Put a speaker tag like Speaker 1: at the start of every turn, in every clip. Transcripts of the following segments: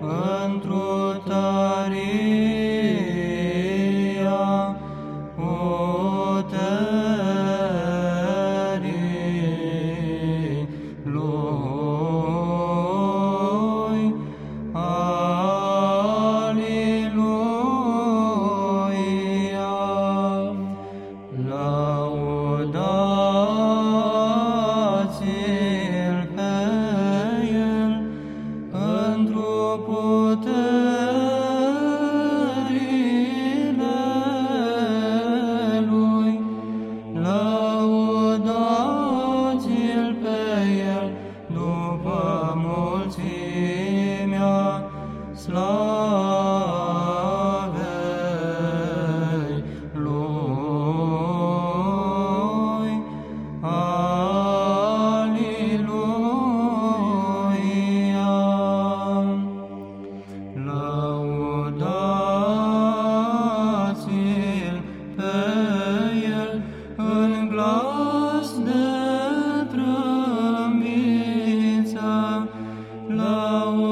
Speaker 1: într-o tăria puterii lui. Aliluia, lauda Lord. la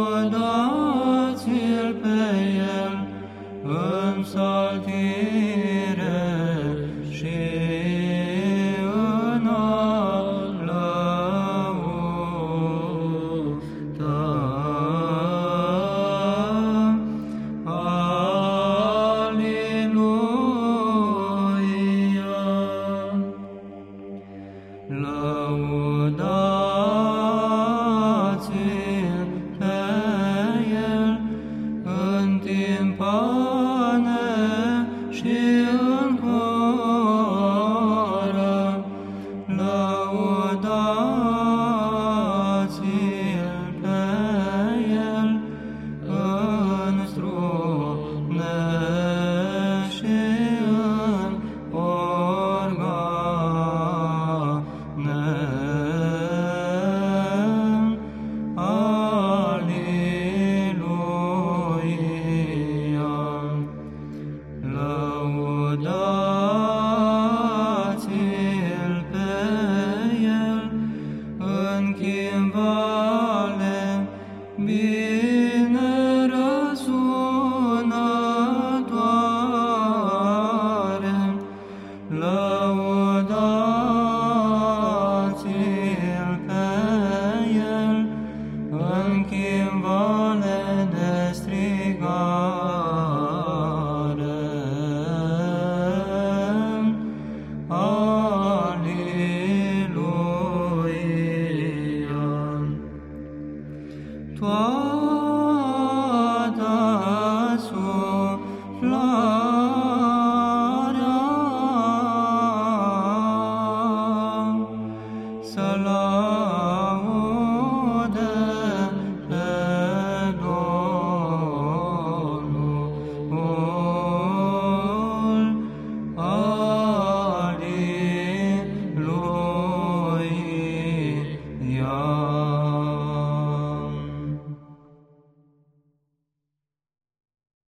Speaker 1: Odați-l pe el în chimbare.